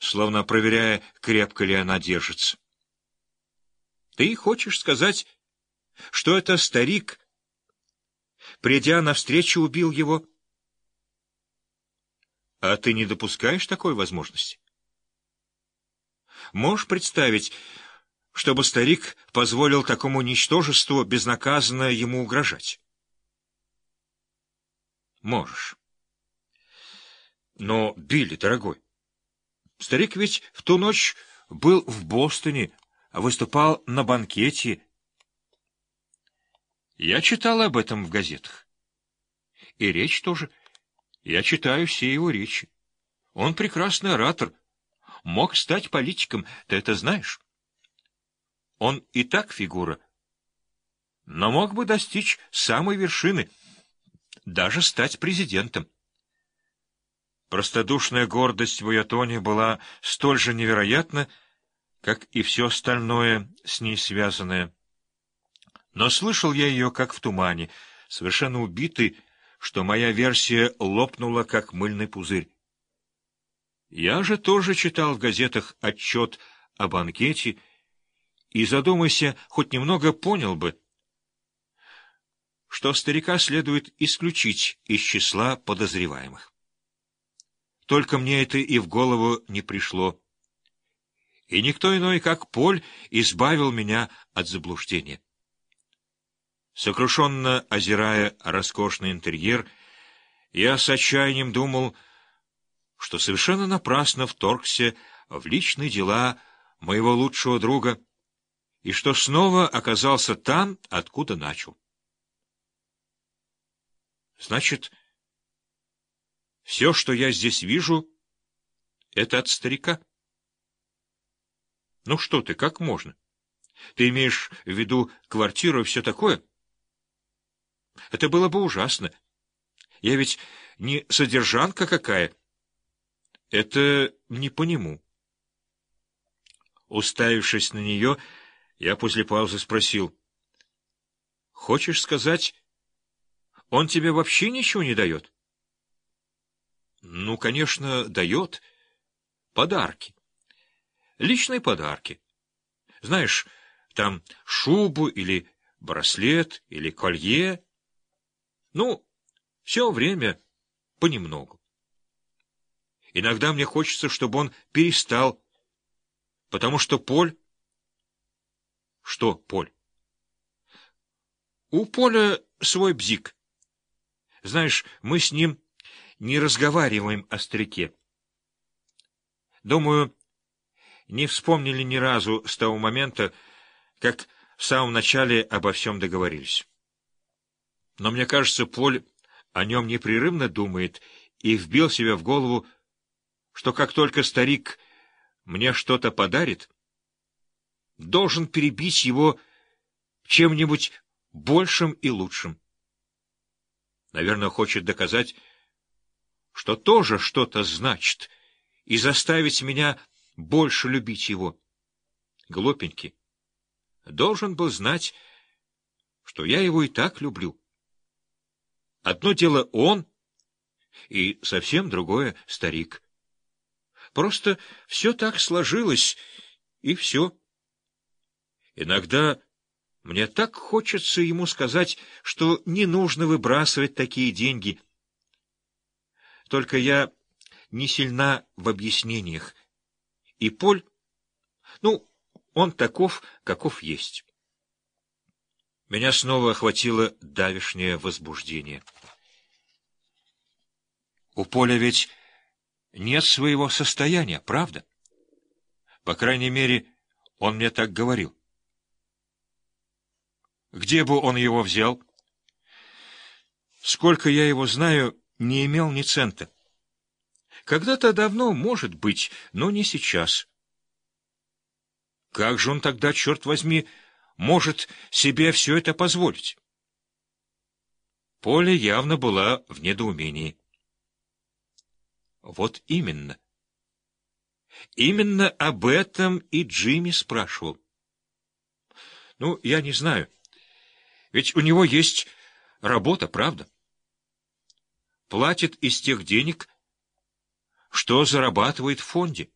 словно проверяя, крепко ли она держится. Ты хочешь сказать, что это старик, придя навстречу, убил его? А ты не допускаешь такой возможности? Можешь представить, чтобы старик позволил такому ничтожеству безнаказанно ему угрожать? Можешь. Но, Билли, дорогой, старик ведь в ту ночь был в Бостоне, выступал на банкете. Я читал об этом в газетах. И речь тоже. Я читаю все его речи. Он прекрасный оратор. Мог стать политиком, ты это знаешь? Он и так фигура. Но мог бы достичь самой вершины, даже стать президентом. Простодушная гордость в ее была столь же невероятна, как и все остальное с ней связанное. Но слышал я ее, как в тумане, совершенно убитый, что моя версия лопнула, как мыльный пузырь. Я же тоже читал в газетах отчет о банкете и, задумайся, хоть немного понял бы, что старика следует исключить из числа подозреваемых. Только мне это и в голову не пришло. И никто иной, как Поль, избавил меня от заблуждения. Сокрушенно озирая роскошный интерьер, я с отчаянием думал, что совершенно напрасно вторгся в личные дела моего лучшего друга и что снова оказался там, откуда начал. Значит, все, что я здесь вижу, это от старика. Ну что ты, как можно? Ты имеешь в виду квартиру и все такое? Это было бы ужасно. Я ведь не содержанка какая. Это не по нему. Уставившись на нее, я после паузы спросил. — Хочешь сказать, он тебе вообще ничего не дает? — ну, конечно, дает подарки. Личные подарки. Знаешь, там шубу или браслет или колье. Ну, все время понемногу. Иногда мне хочется, чтобы он перестал, потому что Поль... Что Поль? У Поля свой бзик. Знаешь, мы с ним не разговариваем о старике. Думаю, не вспомнили ни разу с того момента, как в самом начале обо всем договорились. Но мне кажется, Поль о нем непрерывно думает и вбил себе в голову, что как только старик мне что-то подарит, должен перебить его чем-нибудь большим и лучшим. Наверное, хочет доказать, что тоже что-то значит, и заставить меня больше любить его. Глупенький. Должен был знать, что я его и так люблю. Одно дело он, и совсем другое — старик. Просто все так сложилось, и все. Иногда мне так хочется ему сказать, что не нужно выбрасывать такие деньги — только я не сильна в объяснениях. И Поль, ну, он таков, каков есть. Меня снова охватило давишнее возбуждение. У Поля ведь нет своего состояния, правда? По крайней мере, он мне так говорил. Где бы он его взял? Сколько я его знаю, не имел ни цента. Когда-то давно, может быть, но не сейчас. Как же он тогда, черт возьми, может себе все это позволить? Поля явно была в недоумении. Вот именно. Именно об этом и Джимми спрашивал. Ну, я не знаю. Ведь у него есть работа, правда? Платит из тех денег, что зарабатывает в фонде.